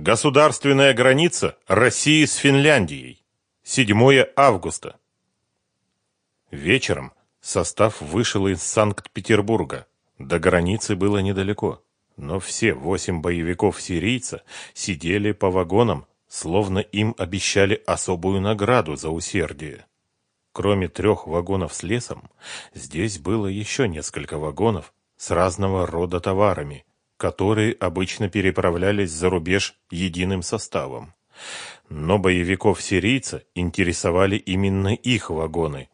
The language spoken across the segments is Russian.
Государственная граница России с Финляндией. 7 августа. Вечером состав вышел из Санкт-Петербурга. До границы было недалеко, но все восемь боевиков-сирийца сидели по вагонам, словно им обещали особую награду за усердие. Кроме трех вагонов с лесом, здесь было еще несколько вагонов с разного рода товарами, которые обычно переправлялись за рубеж единым составом. Но боевиков-сирийца интересовали именно их вагоны,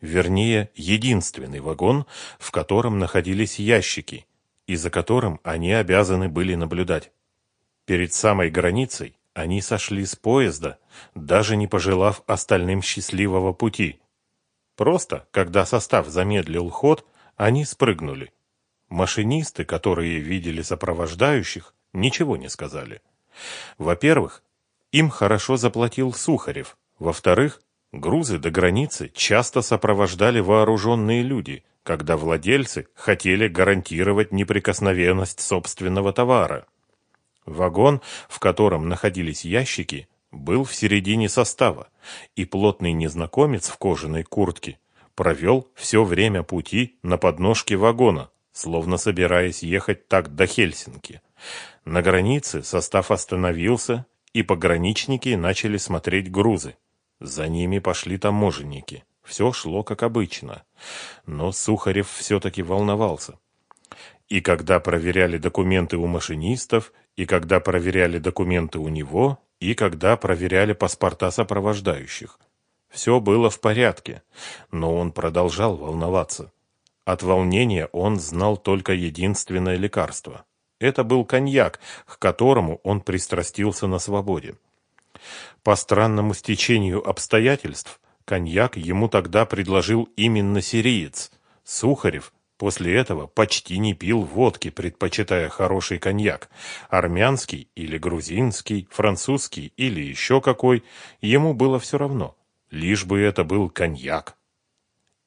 вернее, единственный вагон, в котором находились ящики, и за которым они обязаны были наблюдать. Перед самой границей они сошли с поезда, даже не пожелав остальным счастливого пути. Просто, когда состав замедлил ход, они спрыгнули. Машинисты, которые видели сопровождающих, ничего не сказали. Во-первых, им хорошо заплатил Сухарев. Во-вторых, грузы до границы часто сопровождали вооруженные люди, когда владельцы хотели гарантировать неприкосновенность собственного товара. Вагон, в котором находились ящики, был в середине состава, и плотный незнакомец в кожаной куртке провел все время пути на подножке вагона, словно собираясь ехать так до Хельсинки. На границе состав остановился, и пограничники начали смотреть грузы. За ними пошли таможенники. Все шло как обычно. Но Сухарев все-таки волновался. И когда проверяли документы у машинистов, и когда проверяли документы у него, и когда проверяли паспорта сопровождающих. Все было в порядке, но он продолжал волноваться. От волнения он знал только единственное лекарство. Это был коньяк, к которому он пристрастился на свободе. По странному стечению обстоятельств, коньяк ему тогда предложил именно сириец. Сухарев после этого почти не пил водки, предпочитая хороший коньяк. Армянский или грузинский, французский или еще какой, ему было все равно, лишь бы это был коньяк.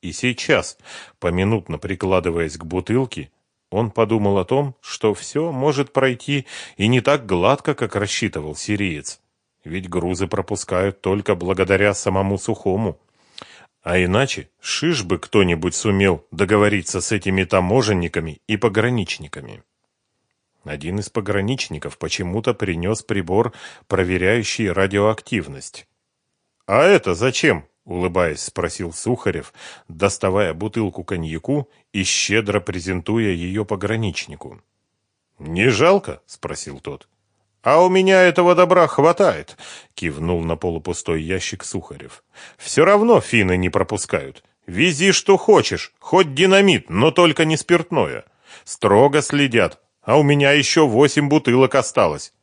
И сейчас, поминутно прикладываясь к бутылке, он подумал о том, что все может пройти и не так гладко, как рассчитывал сириец. Ведь грузы пропускают только благодаря самому Сухому. А иначе шиш бы кто-нибудь сумел договориться с этими таможенниками и пограничниками. Один из пограничников почему-то принес прибор, проверяющий радиоактивность. «А это зачем?» Улыбаясь, спросил Сухарев, доставая бутылку коньяку и щедро презентуя ее пограничнику. Не жалко? спросил тот. А у меня этого добра хватает, кивнул на полупустой ящик Сухарев. Все равно финны не пропускают. Вези что хочешь, хоть динамит, но только не спиртное. Строго следят, а у меня еще восемь бутылок осталось.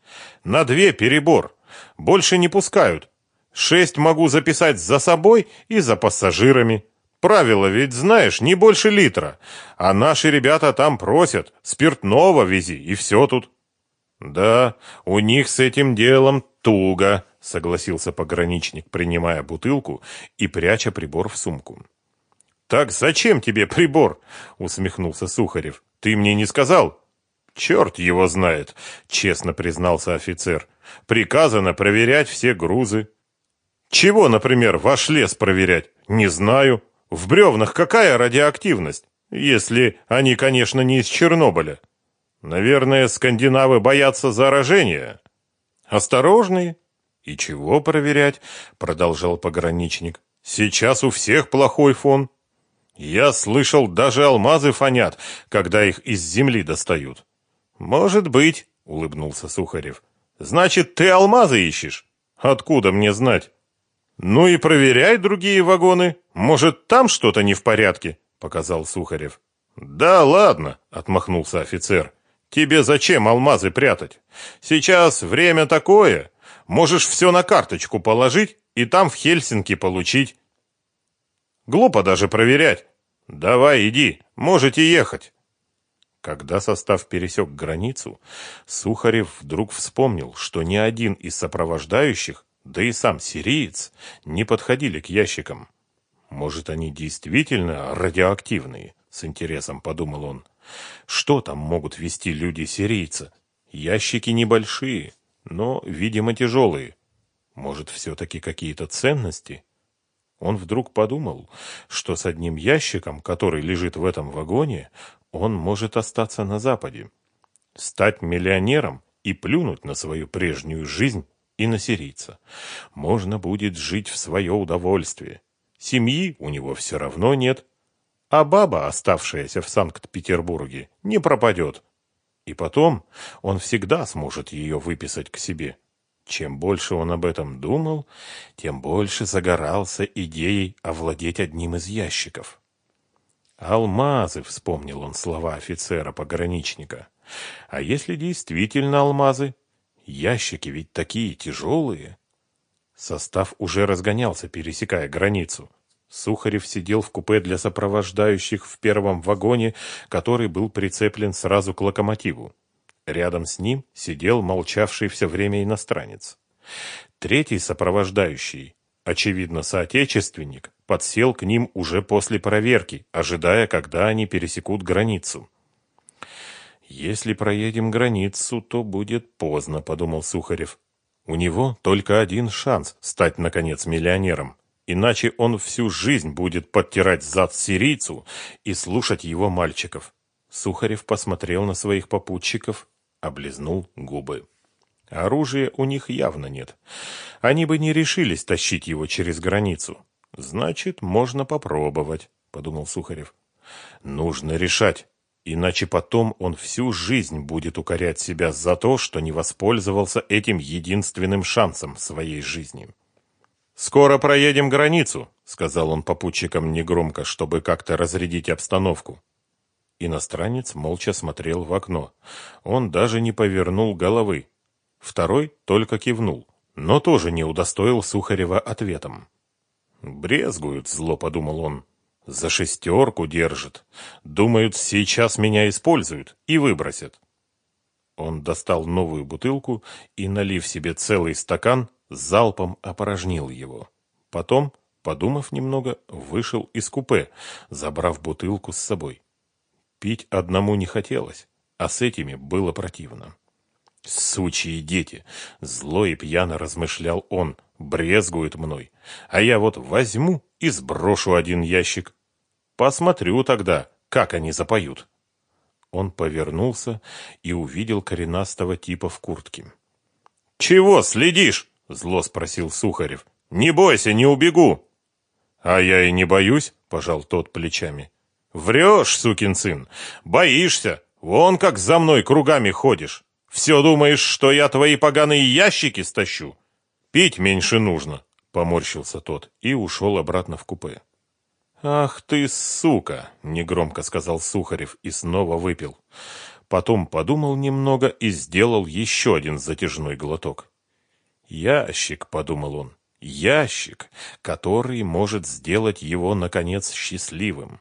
На две перебор. Больше не пускают, Шесть могу записать за собой и за пассажирами. Правило ведь знаешь, не больше литра. А наши ребята там просят, спиртного вези, и все тут. Да, у них с этим делом туго, согласился пограничник, принимая бутылку и пряча прибор в сумку. Так зачем тебе прибор? усмехнулся Сухарев. Ты мне не сказал? Черт его знает, честно признался офицер. Приказано проверять все грузы. Чего, например, ваш лес проверять? Не знаю. В бревнах какая радиоактивность? Если они, конечно, не из Чернобыля. Наверное, скандинавы боятся заражения. Осторожные. И чего проверять? Продолжал пограничник. Сейчас у всех плохой фон. Я слышал, даже алмазы фонят, когда их из земли достают. Может быть, улыбнулся Сухарев. Значит, ты алмазы ищешь? Откуда мне знать? Ну и проверяй другие вагоны. Может, там что-то не в порядке, показал Сухарев. Да ладно, отмахнулся офицер. Тебе зачем алмазы прятать? Сейчас время такое. Можешь все на карточку положить и там в Хельсинки получить. Глупо даже проверять. Давай, иди, можете ехать. Когда состав пересек границу, Сухарев вдруг вспомнил, что ни один из сопровождающих да и сам сириец не подходили к ящикам. Может, они действительно радиоактивные, с интересом подумал он. Что там могут вести люди сирийца? Ящики небольшие, но, видимо, тяжелые. Может, все-таки какие-то ценности? Он вдруг подумал, что с одним ящиком, который лежит в этом вагоне, он может остаться на Западе, стать миллионером и плюнуть на свою прежнюю жизнь и на сирийца. Можно будет жить в свое удовольствие. Семьи у него все равно нет, а баба, оставшаяся в Санкт-Петербурге, не пропадет. И потом он всегда сможет ее выписать к себе. Чем больше он об этом думал, тем больше загорался идеей овладеть одним из ящиков. «Алмазы», — вспомнил он слова офицера-пограничника. «А если действительно алмазы? Ящики ведь такие тяжелые». Состав уже разгонялся, пересекая границу. Сухарев сидел в купе для сопровождающих в первом вагоне, который был прицеплен сразу к локомотиву. Рядом с ним сидел молчавший все время иностранец. Третий сопровождающий, очевидно соотечественник, подсел к ним уже после проверки, ожидая, когда они пересекут границу. «Если проедем границу, то будет поздно», — подумал Сухарев. «У него только один шанс стать, наконец, миллионером. Иначе он всю жизнь будет подтирать зад сирийцу и слушать его мальчиков. Сухарев посмотрел на своих попутчиков, облизнул губы. Оружия у них явно нет. Они бы не решились тащить его через границу. Значит, можно попробовать, подумал Сухарев. Нужно решать, иначе потом он всю жизнь будет укорять себя за то, что не воспользовался этим единственным шансом своей жизни. «Скоро проедем границу», — сказал он попутчикам негромко, чтобы как-то разрядить обстановку. Иностранец молча смотрел в окно. Он даже не повернул головы. Второй только кивнул, но тоже не удостоил Сухарева ответом. «Брезгуют», — зло подумал он. «За шестерку держат. Думают, сейчас меня используют и выбросят». Он достал новую бутылку и, налив себе целый стакан, залпом опорожнил его. Потом, подумав немного, вышел из купе, забрав бутылку с собой. Пить одному не хотелось, а с этими было противно. «Сучьи дети!» — зло и пьяно размышлял он, брезгует мной. А я вот возьму и сброшу один ящик. Посмотрю тогда, как они запоют. Он повернулся и увидел коренастого типа в куртке. «Чего следишь?» Зло спросил Сухарев. Не бойся, не убегу. А я и не боюсь, пожал тот плечами. Врешь, сукин сын. Боишься. Вон как за мной кругами ходишь. Все думаешь, что я твои поганые ящики стащу? Пить меньше нужно, поморщился тот и ушел обратно в купе. Ах ты, сука, негромко сказал Сухарев и снова выпил. Потом подумал немного и сделал еще один затяжной глоток. Ящик, подумал он, ящик, который может сделать его, наконец, счастливым.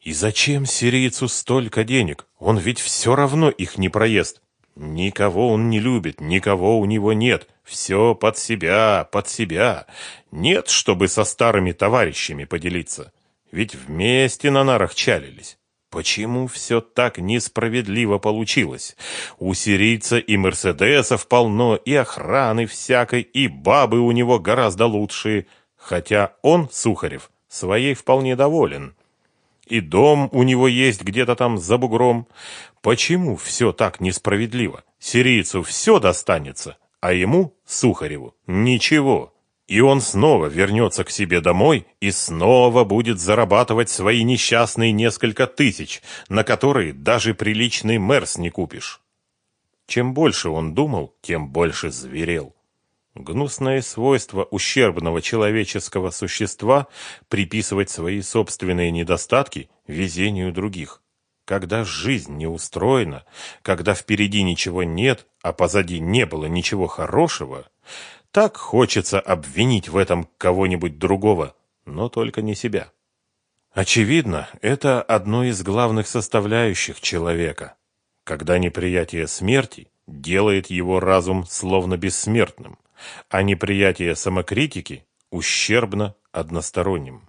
И зачем сирийцу столько денег? Он ведь все равно их не проест. Никого он не любит, никого у него нет. Все под себя, под себя. Нет, чтобы со старыми товарищами поделиться. Ведь вместе на нарах чалились. Почему все так несправедливо получилось? У сирийца и мерседесов полно, и охраны всякой, и бабы у него гораздо лучшие, хотя он, Сухарев, своей вполне доволен. И дом у него есть где-то там за бугром. Почему все так несправедливо? Сирийцу все достанется, а ему, Сухареву, ничего и он снова вернется к себе домой и снова будет зарабатывать свои несчастные несколько тысяч, на которые даже приличный мерс не купишь. Чем больше он думал, тем больше зверел. Гнусное свойство ущербного человеческого существа приписывать свои собственные недостатки везению других. Когда жизнь не устроена, когда впереди ничего нет, а позади не было ничего хорошего, так хочется обвинить в этом кого-нибудь другого, но только не себя. Очевидно, это одно из главных составляющих человека, когда неприятие смерти делает его разум словно бессмертным, а неприятие самокритики ущербно односторонним.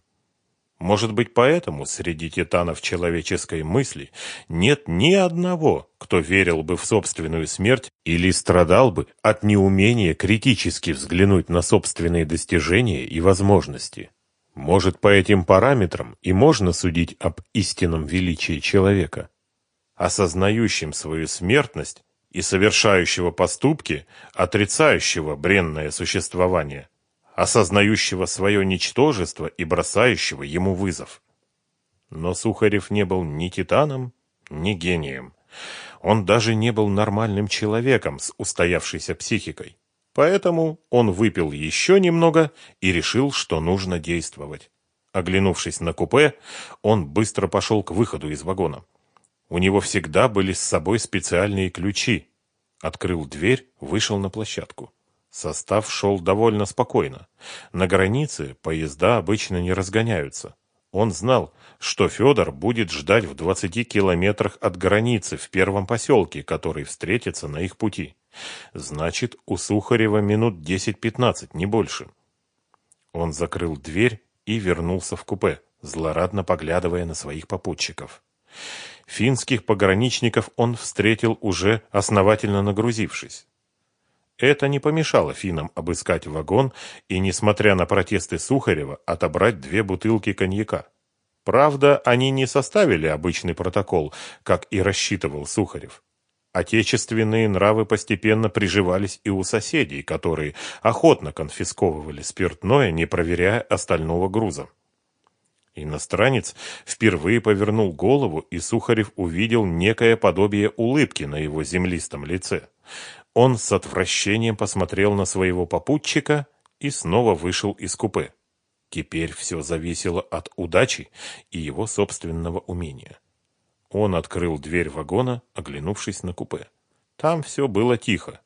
Может быть, поэтому среди титанов человеческой мысли нет ни одного, кто верил бы в собственную смерть или страдал бы от неумения критически взглянуть на собственные достижения и возможности. Может, по этим параметрам и можно судить об истинном величии человека. Осознающим свою смертность и совершающего поступки, отрицающего бренное существование, осознающего свое ничтожество и бросающего ему вызов. Но Сухарев не был ни титаном, ни гением. Он даже не был нормальным человеком с устоявшейся психикой. Поэтому он выпил еще немного и решил, что нужно действовать. Оглянувшись на купе, он быстро пошел к выходу из вагона. У него всегда были с собой специальные ключи. Открыл дверь, вышел на площадку. Состав шел довольно спокойно. На границе поезда обычно не разгоняются. Он знал, что Федор будет ждать в 20 километрах от границы в первом поселке, который встретится на их пути. Значит, у Сухарева минут 10-15, не больше. Он закрыл дверь и вернулся в купе, злорадно поглядывая на своих попутчиков. Финских пограничников он встретил уже основательно нагрузившись. Это не помешало финнам обыскать вагон и, несмотря на протесты Сухарева, отобрать две бутылки коньяка. Правда, они не составили обычный протокол, как и рассчитывал Сухарев. Отечественные нравы постепенно приживались и у соседей, которые охотно конфисковывали спиртное, не проверяя остального груза. Иностранец впервые повернул голову, и Сухарев увидел некое подобие улыбки на его землистом лице. Он с отвращением посмотрел на своего попутчика и снова вышел из купе. Теперь все зависело от удачи и его собственного умения. Он открыл дверь вагона, оглянувшись на купе. Там все было тихо.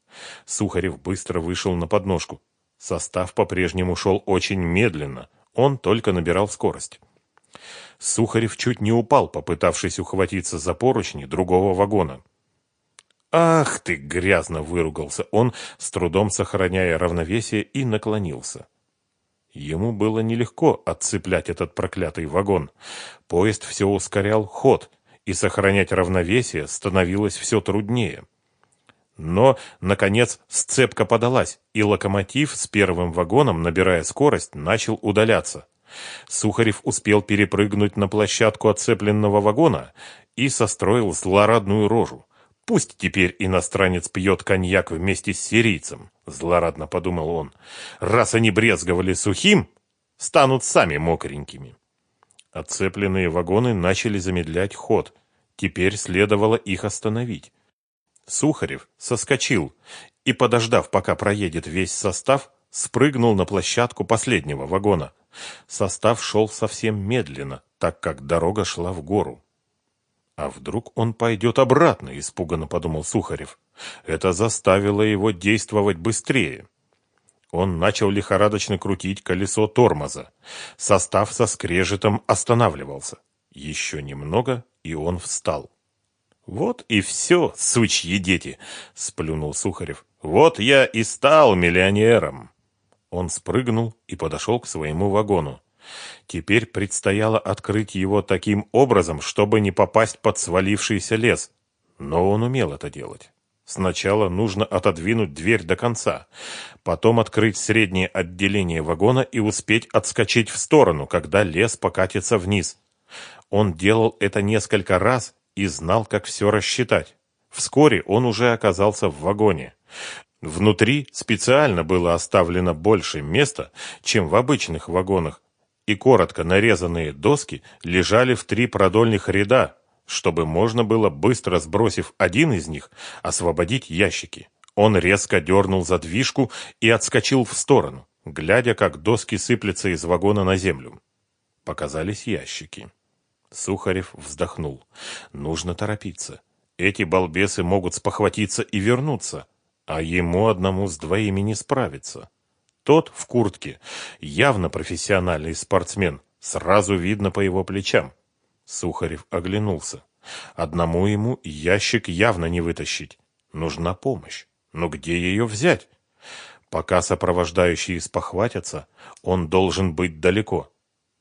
Сухарев быстро вышел на подножку. Состав по-прежнему шел очень медленно, он только набирал скорость. Сухарев чуть не упал, попытавшись ухватиться за поручни другого вагона. «Ах ты!» — грязно выругался он, с трудом сохраняя равновесие, и наклонился. Ему было нелегко отцеплять этот проклятый вагон. Поезд все ускорял ход, и сохранять равновесие становилось все труднее. Но, наконец, сцепка подалась, и локомотив с первым вагоном, набирая скорость, начал удаляться. Сухарев успел перепрыгнуть на площадку отцепленного вагона и состроил злорадную рожу. Пусть теперь иностранец пьет коньяк вместе с сирийцем, злорадно подумал он. Раз они брезговали сухим, станут сами мокренькими. Отцепленные вагоны начали замедлять ход. Теперь следовало их остановить. Сухарев соскочил и, подождав, пока проедет весь состав, спрыгнул на площадку последнего вагона. Состав шел совсем медленно, так как дорога шла в гору. А вдруг он пойдет обратно, испуганно подумал Сухарев. Это заставило его действовать быстрее. Он начал лихорадочно крутить колесо тормоза. Состав со скрежетом останавливался. Еще немного, и он встал. «Вот и все, сучьи дети!» — сплюнул Сухарев. «Вот я и стал миллионером!» Он спрыгнул и подошел к своему вагону. Теперь предстояло открыть его таким образом, чтобы не попасть под свалившийся лес. Но он умел это делать. Сначала нужно отодвинуть дверь до конца, потом открыть среднее отделение вагона и успеть отскочить в сторону, когда лес покатится вниз. Он делал это несколько раз и знал, как все рассчитать. Вскоре он уже оказался в вагоне. Внутри специально было оставлено больше места, чем в обычных вагонах, и коротко нарезанные доски лежали в три продольных ряда, чтобы можно было, быстро сбросив один из них, освободить ящики. Он резко дернул задвижку и отскочил в сторону, глядя, как доски сыплются из вагона на землю. Показались ящики. Сухарев вздохнул. Нужно торопиться. Эти балбесы могут спохватиться и вернуться, а ему одному с двоими не справиться. Тот в куртке, явно профессиональный спортсмен, сразу видно по его плечам. Сухарев оглянулся. Одному ему ящик явно не вытащить. Нужна помощь. Но где ее взять? Пока сопровождающие спохватятся, он должен быть далеко.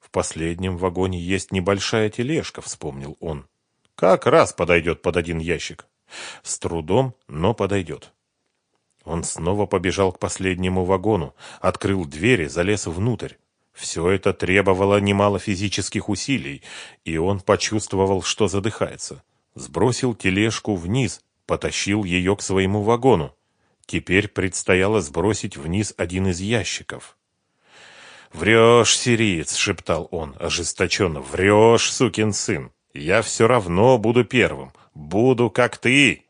В последнем вагоне есть небольшая тележка, вспомнил он. Как раз подойдет под один ящик. С трудом, но подойдет. Он снова побежал к последнему вагону, открыл двери, залез внутрь. Все это требовало немало физических усилий, и он почувствовал, что задыхается. Сбросил тележку вниз, потащил ее к своему вагону. Теперь предстояло сбросить вниз один из ящиков. «Врешь, сириец!» — шептал он ожесточенно. «Врешь, сукин сын! Я все равно буду первым! Буду, как ты!»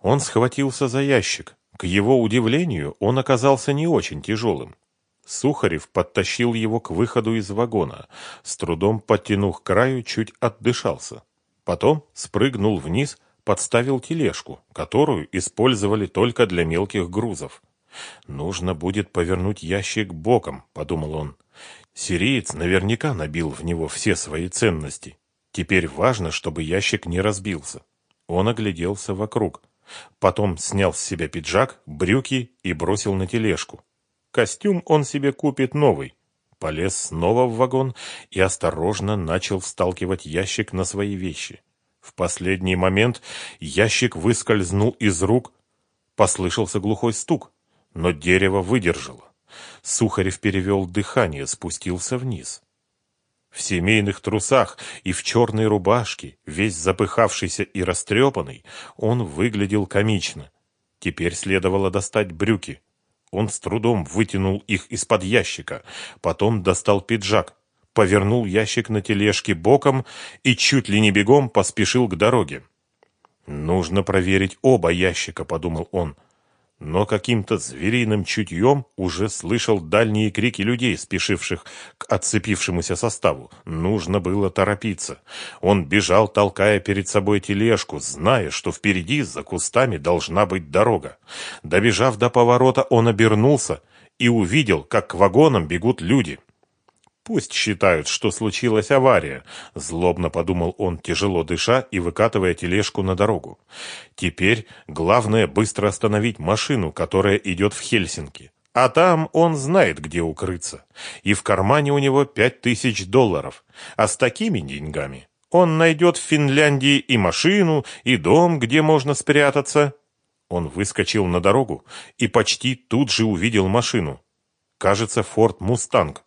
Он схватился за ящик. К его удивлению, он оказался не очень тяжелым. Сухарев подтащил его к выходу из вагона, с трудом подтянув к краю, чуть отдышался. Потом спрыгнул вниз, подставил тележку, которую использовали только для мелких грузов. «Нужно будет повернуть ящик боком», — подумал он. «Сириец наверняка набил в него все свои ценности. Теперь важно, чтобы ящик не разбился». Он огляделся вокруг. Потом снял с себя пиджак, брюки и бросил на тележку. Костюм он себе купит новый. Полез снова в вагон и осторожно начал сталкивать ящик на свои вещи. В последний момент ящик выскользнул из рук, послышался глухой стук, но дерево выдержало. Сухарев перевел дыхание, спустился вниз. В семейных трусах и в черной рубашке, весь запыхавшийся и растрепанный, он выглядел комично. Теперь следовало достать брюки. Он с трудом вытянул их из-под ящика, потом достал пиджак, повернул ящик на тележке боком и чуть ли не бегом поспешил к дороге. «Нужно проверить оба ящика», — подумал он но каким-то звериным чутьем уже слышал дальние крики людей, спешивших к отцепившемуся составу. Нужно было торопиться. Он бежал, толкая перед собой тележку, зная, что впереди за кустами должна быть дорога. Добежав до поворота, он обернулся и увидел, как к вагонам бегут люди. Пусть считают, что случилась авария, злобно подумал он, тяжело дыша и выкатывая тележку на дорогу. Теперь главное быстро остановить машину, которая идет в Хельсинки. А там он знает, где укрыться. И в кармане у него пять тысяч долларов. А с такими деньгами он найдет в Финляндии и машину, и дом, где можно спрятаться. Он выскочил на дорогу и почти тут же увидел машину. Кажется, Форд Мустанг.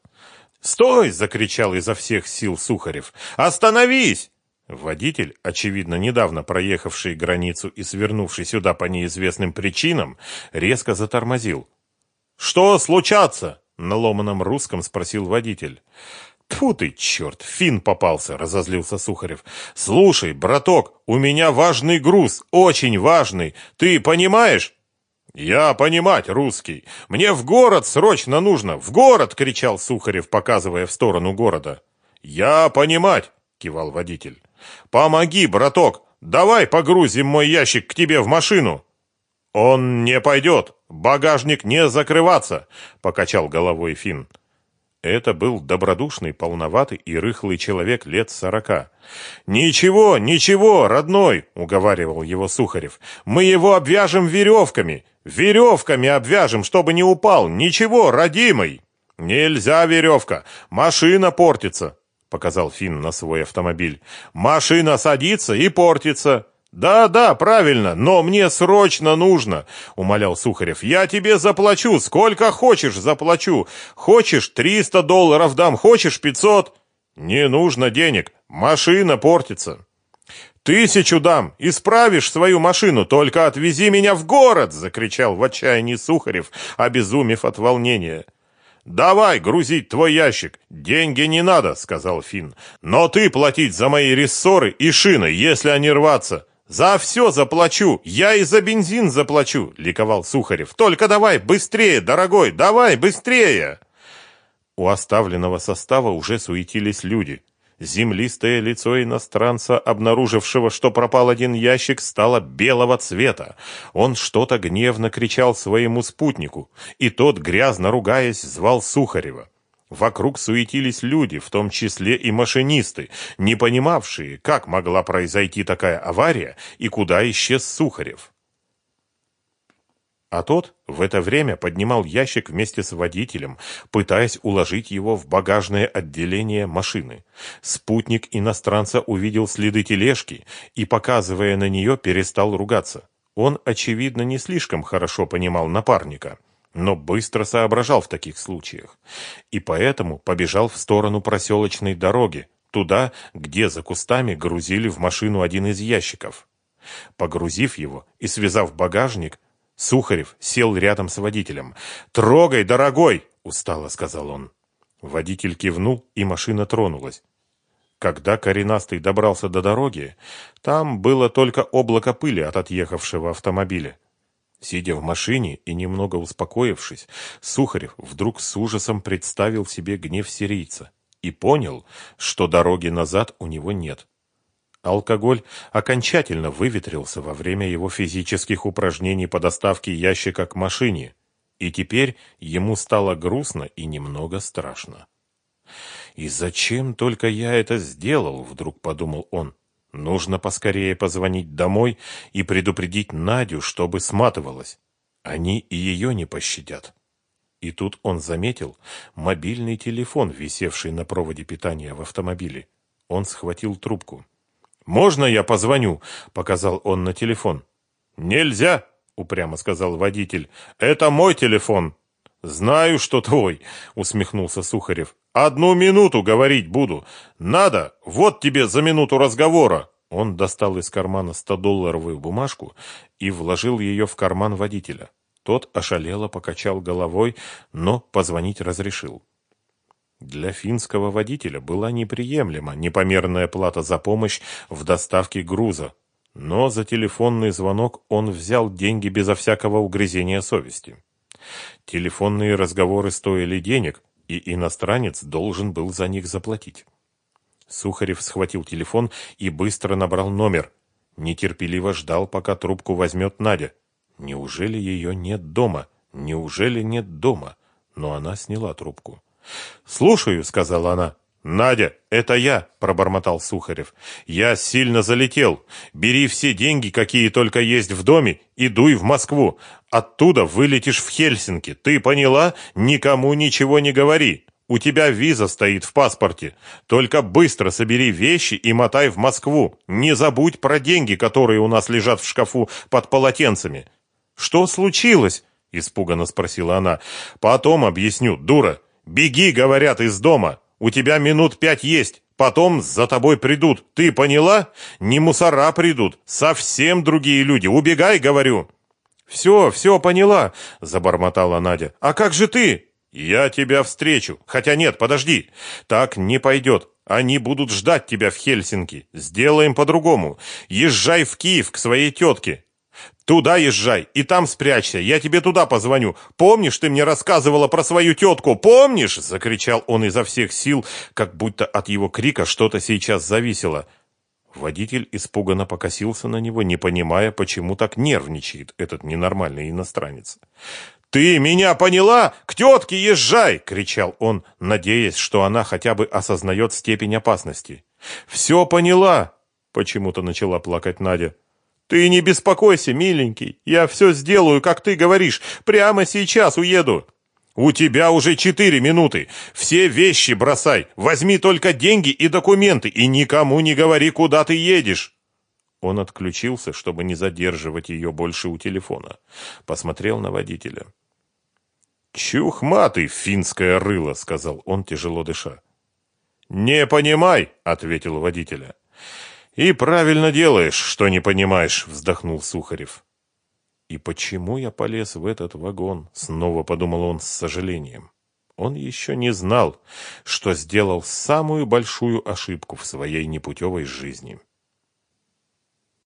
«Стой!» — закричал изо всех сил Сухарев. «Остановись!» Водитель, очевидно, недавно проехавший границу и свернувший сюда по неизвестным причинам, резко затормозил. «Что случаться?» — на ломаном русском спросил водитель. «Тьфу ты, черт, фин попался!» — разозлился Сухарев. «Слушай, браток, у меня важный груз, очень важный. Ты понимаешь?» «Я понимать русский. Мне в город срочно нужно. В город!» — кричал Сухарев, показывая в сторону города. «Я понимать!» — кивал водитель. «Помоги, браток! Давай погрузим мой ящик к тебе в машину!» «Он не пойдет! Багажник не закрываться!» — покачал головой Финн. Это был добродушный, полноватый и рыхлый человек лет сорока. «Ничего, ничего, родной!» — уговаривал его Сухарев. «Мы его обвяжем веревками! Веревками обвяжем, чтобы не упал! Ничего, родимый!» «Нельзя веревка! Машина портится!» — показал Финн на свой автомобиль. «Машина садится и портится!» «Да, да, правильно, но мне срочно нужно», — умолял Сухарев. «Я тебе заплачу, сколько хочешь заплачу. Хочешь, триста долларов дам, хочешь, пятьсот». «Не нужно денег, машина портится». «Тысячу дам, исправишь свою машину, только отвези меня в город!» — закричал в отчаянии Сухарев, обезумев от волнения. «Давай грузить твой ящик. Деньги не надо», — сказал Финн. «Но ты платить за мои рессоры и шины, если они рваться. «За все заплачу! Я и за бензин заплачу!» — ликовал Сухарев. «Только давай быстрее, дорогой, давай быстрее!» У оставленного состава уже суетились люди. Землистое лицо иностранца, обнаружившего, что пропал один ящик, стало белого цвета. Он что-то гневно кричал своему спутнику, и тот, грязно ругаясь, звал Сухарева. Вокруг суетились люди, в том числе и машинисты, не понимавшие, как могла произойти такая авария и куда исчез Сухарев. А тот в это время поднимал ящик вместе с водителем, пытаясь уложить его в багажное отделение машины. Спутник иностранца увидел следы тележки и, показывая на нее, перестал ругаться. Он, очевидно, не слишком хорошо понимал напарника, но быстро соображал в таких случаях. И поэтому побежал в сторону проселочной дороги, туда, где за кустами грузили в машину один из ящиков. Погрузив его и связав багажник, Сухарев сел рядом с водителем. «Трогай, дорогой!» — устало сказал он. Водитель кивнул, и машина тронулась. Когда коренастый добрался до дороги, там было только облако пыли от отъехавшего автомобиля. Сидя в машине и немного успокоившись, Сухарев вдруг с ужасом представил себе гнев сирийца и понял, что дороги назад у него нет. Алкоголь окончательно выветрился во время его физических упражнений по доставке ящика к машине, и теперь ему стало грустно и немного страшно. «И зачем только я это сделал?» — вдруг подумал он. «Нужно поскорее позвонить домой и предупредить Надю, чтобы сматывалась. Они и ее не пощадят». И тут он заметил мобильный телефон, висевший на проводе питания в автомобиле. Он схватил трубку. «Можно я позвоню?» — показал он на телефон. «Нельзя!» — упрямо сказал водитель. «Это мой телефон». «Знаю, что твой», — усмехнулся Сухарев. «Одну минуту говорить буду. Надо, вот тебе за минуту разговора». Он достал из кармана 100-долларовую бумажку и вложил ее в карман водителя. Тот ошалело покачал головой, но позвонить разрешил. Для финского водителя была неприемлема непомерная плата за помощь в доставке груза, но за телефонный звонок он взял деньги безо всякого угрызения совести. Телефонные разговоры стоили денег, и иностранец должен был за них заплатить. Сухарев схватил телефон и быстро набрал номер. Нетерпеливо ждал, пока трубку возьмет Надя. Неужели ее нет дома? Неужели нет дома? Но она сняла трубку. «Слушаю», — сказала она. «Надя, это я», — пробормотал Сухарев. «Я сильно залетел. Бери все деньги, какие только есть в доме, и дуй в Москву. Оттуда вылетишь в Хельсинки. Ты поняла? Никому ничего не говори. У тебя виза стоит в паспорте. Только быстро собери вещи и мотай в Москву. Не забудь про деньги, которые у нас лежат в шкафу под полотенцами». «Что случилось?» — испуганно спросила она. «Потом объясню, дура». Беги, говорят, из дома. У тебя минут пять есть. Потом за тобой придут. Ты поняла? Не мусора придут. Совсем другие люди. Убегай, говорю. Все, все поняла, забормотала Надя. А как же ты? Я тебя встречу. Хотя нет, подожди. Так не пойдет. Они будут ждать тебя в Хельсинки. Сделаем по-другому. Езжай в Киев к своей тетке. Туда езжай и там спрячься, я тебе туда позвоню. Помнишь, ты мне рассказывала про свою тетку? Помнишь? закричал он изо всех сил, как будто от его крика что-то сейчас зависело. Водитель испуганно покосился на него, не понимая, почему так нервничает этот ненормальный иностранец. «Ты меня поняла? К тетке езжай!» — кричал он, надеясь, что она хотя бы осознает степень опасности. «Все поняла!» — почему-то начала плакать Надя. Ты не беспокойся, миленький, я все сделаю, как ты говоришь, прямо сейчас уеду. У тебя уже четыре минуты. Все вещи бросай, возьми только деньги и документы и никому не говори, куда ты едешь. Он отключился, чтобы не задерживать ее больше у телефона. Посмотрел на водителя. «Чухматый, финское рыло», — сказал он, тяжело дыша. «Не понимай», — ответил водителя. «И правильно делаешь, что не понимаешь», — вздохнул Сухарев. «И почему я полез в этот вагон?» — снова подумал он с сожалением. Он еще не знал, что сделал самую большую ошибку в своей непутевой жизни.